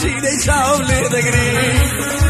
She dei ciao the green.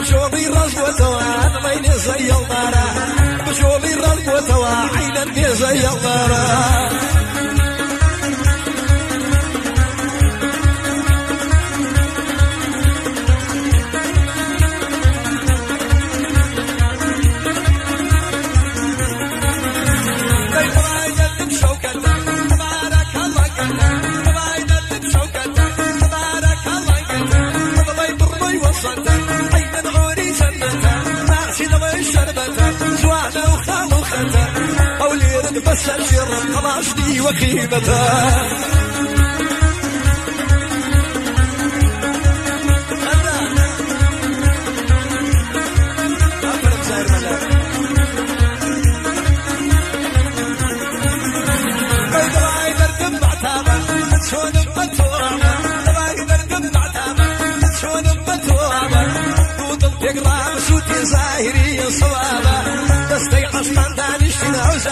بشوبي رز وتوان عيني زي الغرام بشوبي رز وتوان زي الغرام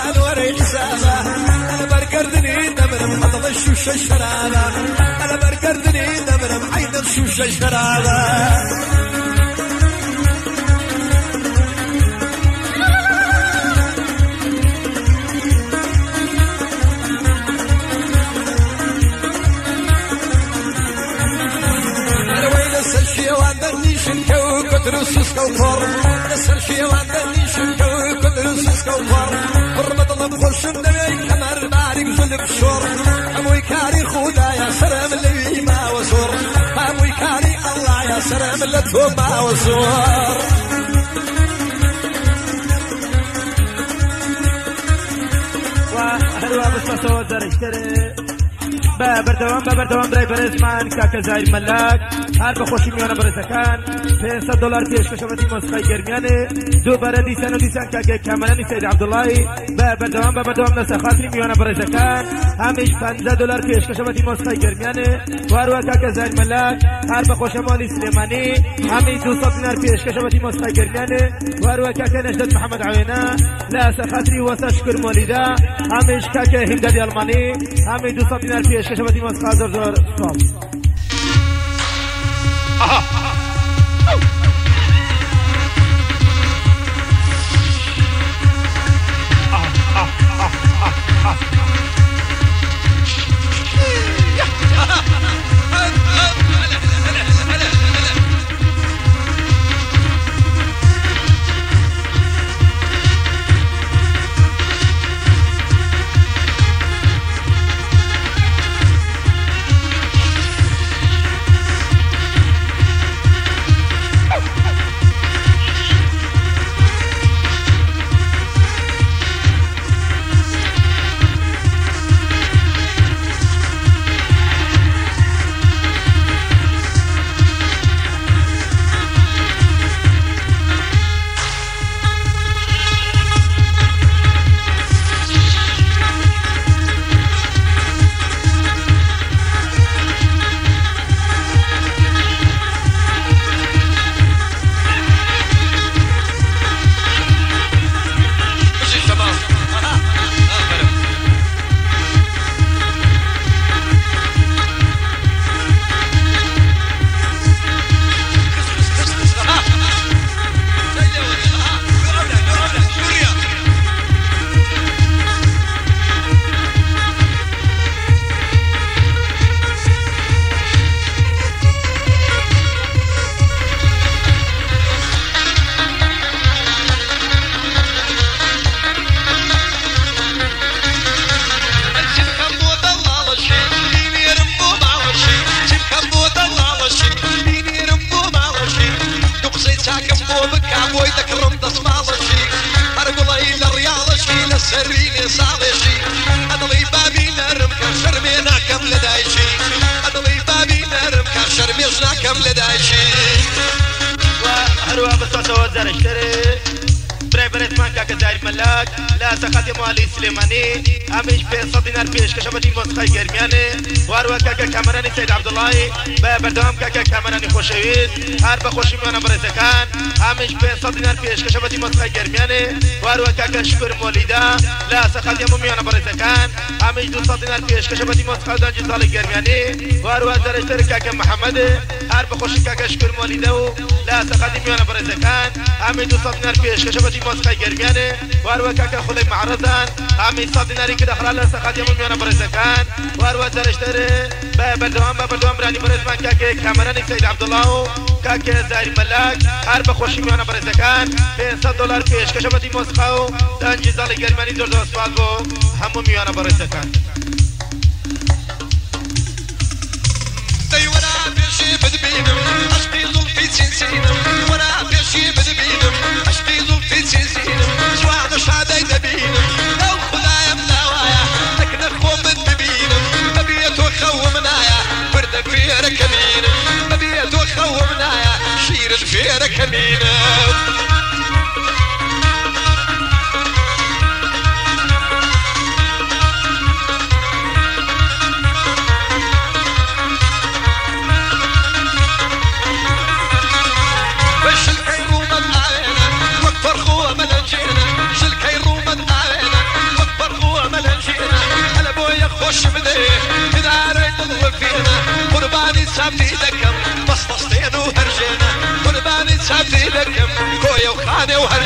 أنا وري حسابه أنا برقردني دبرم مضغ الشوشة الشرابة أنا برقردني دبرم عيد الشوشة الشرابة الشيوان دنيش انت وقدر السوس كوكور حلب أموي كاري خودا يا سلام اللي ما وزور أموي كاري الله يا سلام اللي ما وزور وحلوة بس صوت بابر دوام بابر دوام درايفر اسمان كاكا زايد ملاك هر به خوشی میانه برای سکن 300 دلار که اشکشابتی مسخای گرمیانه دو برای دیسن و دیسن که اگه کمانه نیسید عبدالله به بردوام به بردوام نسه خاطری میانه برای همیش 15 دلار که اشکشابتی مسخای گرمیانه وارو که که زین ملک هر به خوش مالی سلیمانی همی 200 نر که اشکشابتی مسخای گرمیانه وارو که که محمد عوینه لسه خاطری و شکر مولیده همیش که که همدادی المانی همی 200 دینار که اشکشابتی مسخای زر زر Ha ha! that a it. برای من که جایر ملک لحظه خدی مالی سلیمانی همیش پیسا دینار پیش کشم دین واسخه گرمیانه وارو که که کمرانی سید عبداللهی به بردام که که کمرانی خوشوید هر بخوشی میانم برای زکن همیش پیسا دینار پیش کشم دین واسخه گرمیانه وارو که که شکر مولیده لحظه خدیم میانم برای زکن همیش دو ساد دینار پیش کشم دین واسخه دانجی زال گرمیانه وارو درشتر که که محمد هر بخوشی که که شکر مولیده و لحظه خدی میانم برای زکن همیش دو پیش کشم دین مسخه گرگانه وار که خلی معرضان همی صد ناری که دخرا لسا قدیم میانه برزکان وار و داره به بردوام به بردوام رانی برز من که کامرانی سید عبدالله و که زاری ملک هر بخوشی میانه به 500 دلار پیش کشبتی مسخه و دنجی زالی گرمانی درد و اسفال بو همو میانه برزکان غيرك ميلاد مش الكيروم العينة واكبر خوة ملانجينا مش الكيروم العينة واكبر خوة ملانجينا انا بويا خوش بديه اذا عريت ضوي فينا قرباني سابت ايدك لك خويا وخانه وهلا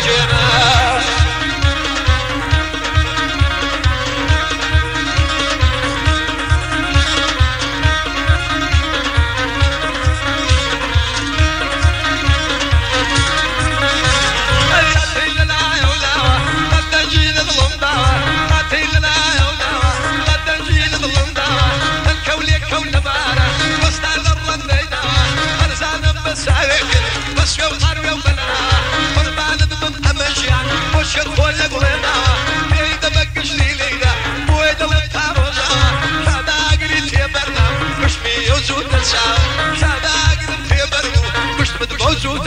وجودك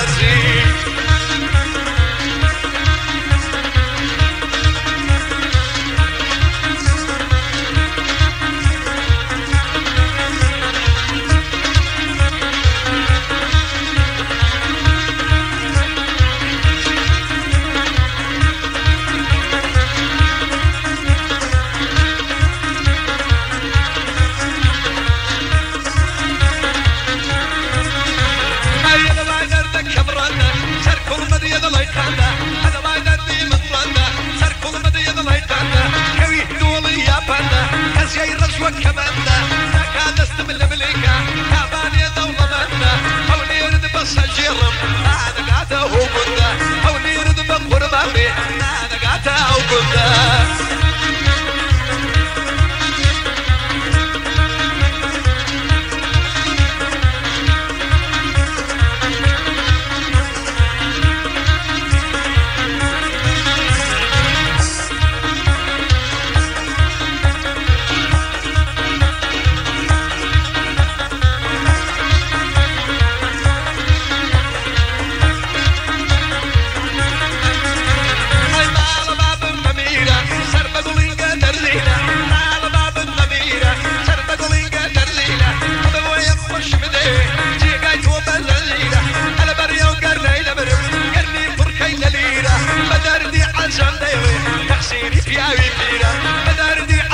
Brasil. lugar.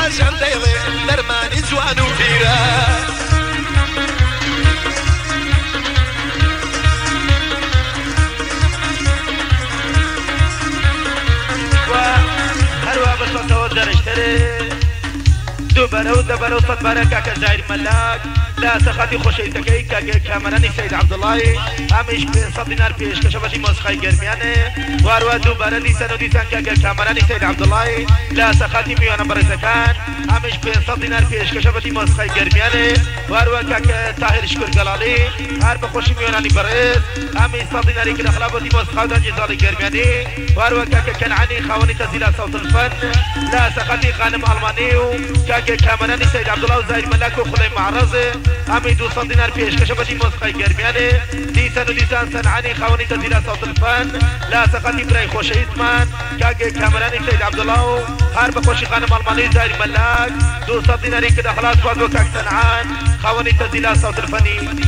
پاشان دەیڵێ دەرمانی جوان و پیرە و دەبەرە و سەد بەرە کاکە ژایر مەلاک لا سختی خوشی تکی که که سيد سید عبدالله همیش به صد دینار پیش کشه باشی مزخی گرمیانه وار دو دوباره دیسن و دیسن که که سید عبدالله لا سختی میانم برای سکن همیش به بيش دینار پیش کشه باشی مزخی گرمیانه وار که که تاهر شکر گلالی هر بخوشی میانانی برز همیش صد دیناری که دخلا بودی مزخی دن گرمیانه وار که که کنعانی خوانی تزیلا صوت الفن لا سختی غانم المانی و که که مرنی سید عبدالله و زایر ملک و خلی معرضه همه دوستان پیش پیشکش بدی مسخه گرمیانه دیسان و سن عانی خوانی تا الفن لا برای خوش من که کامرانی سید عبدالله هر بخوشی خانم المانی زیر ملاک دوستان دینری که دخلات باز و کک سنعان خوانی تا دیر اساس الفنی